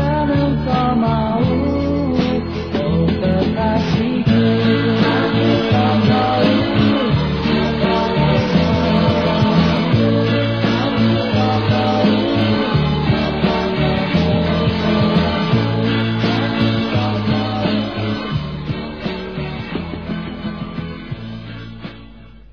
Jangan kau mau